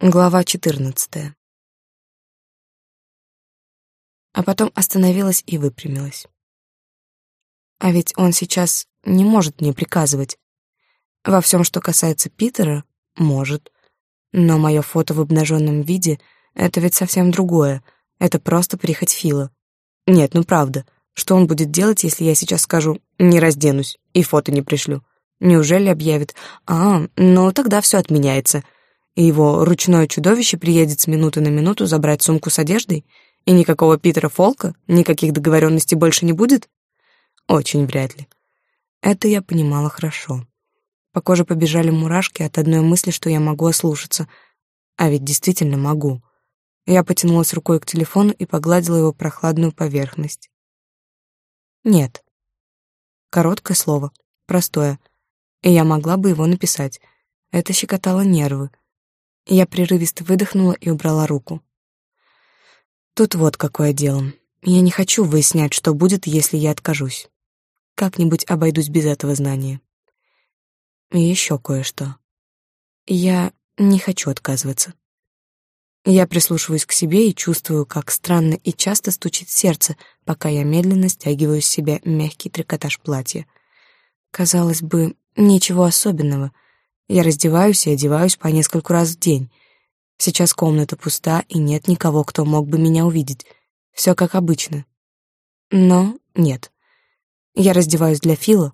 Глава 14. А потом остановилась и выпрямилась. А ведь он сейчас не может мне приказывать. Во всем, что касается Питера, может. Но мое фото в обнаженном виде — это ведь совсем другое. Это просто прихоть Фила. Нет, ну правда. Что он будет делать, если я сейчас скажу «не разденусь» и фото не пришлю? Неужели объявит «А, ну тогда все отменяется», и его ручное чудовище приедет с минуты на минуту забрать сумку с одеждой, и никакого Питера Фолка, никаких договоренностей больше не будет? Очень вряд ли. Это я понимала хорошо. По коже побежали мурашки от одной мысли, что я могу ослушаться. А ведь действительно могу. Я потянулась рукой к телефону и погладила его прохладную поверхность. Нет. Короткое слово, простое. И я могла бы его написать. Это щекотало нервы. Я прерывисто выдохнула и убрала руку. Тут вот какое дело. Я не хочу выяснять, что будет, если я откажусь. Как-нибудь обойдусь без этого знания. И еще кое-что. Я не хочу отказываться. Я прислушиваюсь к себе и чувствую, как странно и часто стучит сердце, пока я медленно стягиваю с себя мягкий трикотаж платья. Казалось бы, ничего особенного — я раздеваюсь и одеваюсь по нескольку раз в день. Сейчас комната пуста, и нет никого, кто мог бы меня увидеть. Все как обычно. Но нет. Я раздеваюсь для Фила.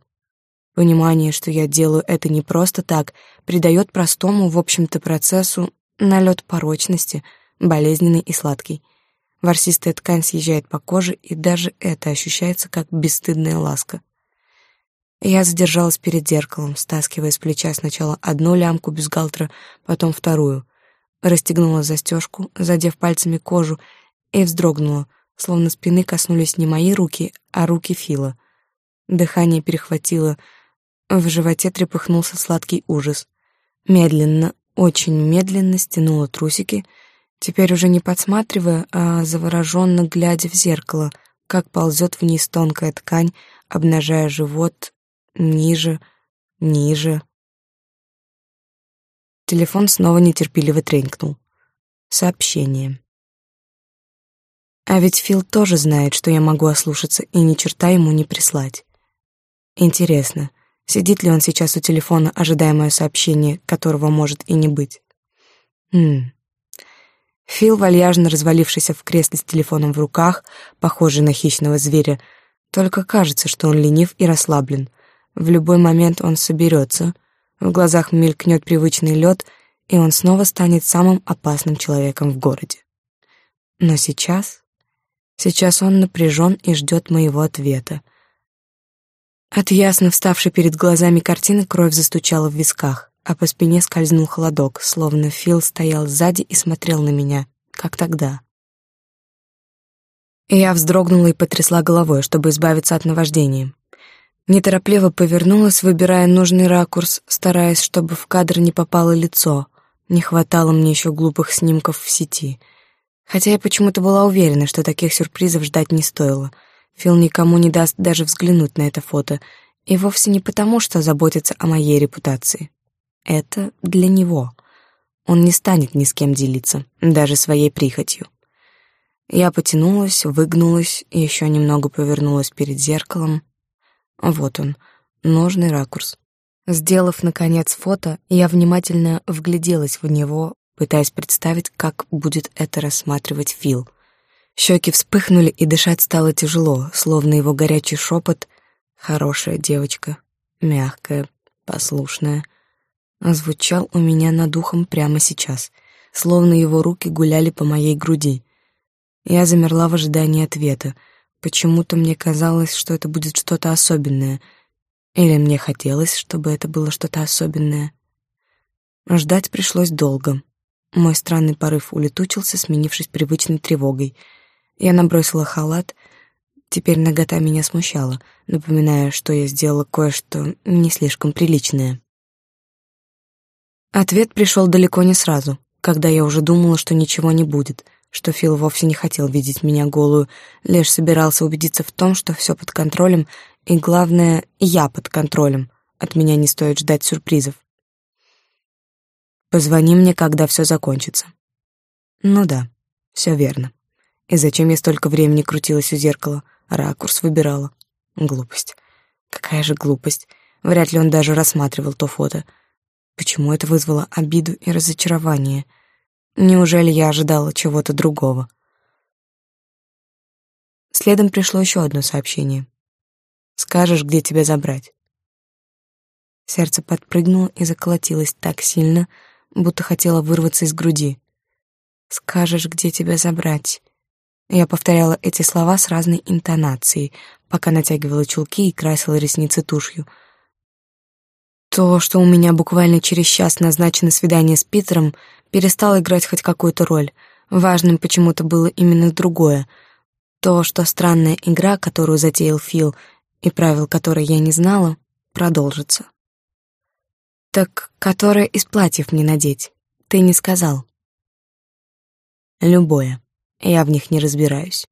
Понимание, что я делаю это не просто так, придает простому, в общем-то, процессу налет порочности, болезненный и сладкий. Ворсистая ткань съезжает по коже, и даже это ощущается как бесстыдная ласка. Я задержалась перед зеркалом, стаскивая с плеча сначала одну лямку бюстгальтера, потом вторую. Расстегнула застежку, задев пальцами кожу, и вздрогнула, словно спины коснулись не мои руки, а руки Фила. Дыхание перехватило, в животе трепыхнулся сладкий ужас. Медленно, очень медленно стянула трусики, теперь уже не подсматривая, а завороженно глядя в зеркало, как ползет вниз тонкая ткань, обнажая живот, ниже, ниже. Телефон снова нетерпеливо тренькнул. Сообщение. А ведь Фил тоже знает, что я могу ослушаться и ни черта ему не прислать. Интересно, сидит ли он сейчас у телефона, ожидая мое сообщение, которого может и не быть? Хм. Фил, вальяжно развалившийся в кресле с телефоном в руках, похожий на хищного зверя, только кажется, что он ленив и расслаблен — в любой момент он соберется, в глазах мелькнет привычный лед, и он снова станет самым опасным человеком в городе. Но сейчас... Сейчас он напряжен и ждет моего ответа. От ясно вставшей перед глазами картины кровь застучала в висках, а по спине скользнул холодок, словно Фил стоял сзади и смотрел на меня, как тогда. Я вздрогнула и потрясла головой, чтобы избавиться от наваждения. Неторопливо повернулась, выбирая нужный ракурс, стараясь, чтобы в кадр не попало лицо. Не хватало мне еще глупых снимков в сети. Хотя я почему-то была уверена, что таких сюрпризов ждать не стоило. Фил никому не даст даже взглянуть на это фото. И вовсе не потому, что заботится о моей репутации. Это для него. Он не станет ни с кем делиться, даже своей прихотью. Я потянулась, выгнулась, еще немного повернулась перед зеркалом, вот он, нужный ракурс. Сделав, наконец, фото, я внимательно вгляделась в него, пытаясь представить, как будет это рассматривать Фил. Щеки вспыхнули, и дышать стало тяжело, словно его горячий шепот «Хорошая девочка, мягкая, послушная» звучал у меня над ухом прямо сейчас, словно его руки гуляли по моей груди. Я замерла в ожидании ответа — Почему-то мне казалось, что это будет что-то особенное. Или мне хотелось, чтобы это было что-то особенное. Ждать пришлось долго. Мой странный порыв улетучился, сменившись привычной тревогой. Я набросила халат. Теперь нагота меня смущала, напоминая, что я сделала кое-что не слишком приличное. Ответ пришел далеко не сразу, когда я уже думала, что ничего не будет — что Фил вовсе не хотел видеть меня голую, лишь собирался убедиться в том, что все под контролем, и, главное, я под контролем. От меня не стоит ждать сюрпризов. Позвони мне, когда все закончится. Ну да, все верно. И зачем я столько времени крутилась у зеркала, ракурс выбирала? Глупость. Какая же глупость. Вряд ли он даже рассматривал то фото. Почему это вызвало обиду и разочарование? Неужели я ожидала чего-то другого? Следом пришло еще одно сообщение. «Скажешь, где тебя забрать?» Сердце подпрыгнуло и заколотилось так сильно, будто хотело вырваться из груди. «Скажешь, где тебя забрать?» Я повторяла эти слова с разной интонацией, пока натягивала чулки и красила ресницы тушью. То, что у меня буквально через час назначено свидание с Питером, перестало играть хоть какую-то роль. Важным почему-то было именно другое. То, что странная игра, которую затеял Фил, и правил которой я не знала, продолжится. «Так которое из платьев мне надеть? Ты не сказал». «Любое. Я в них не разбираюсь».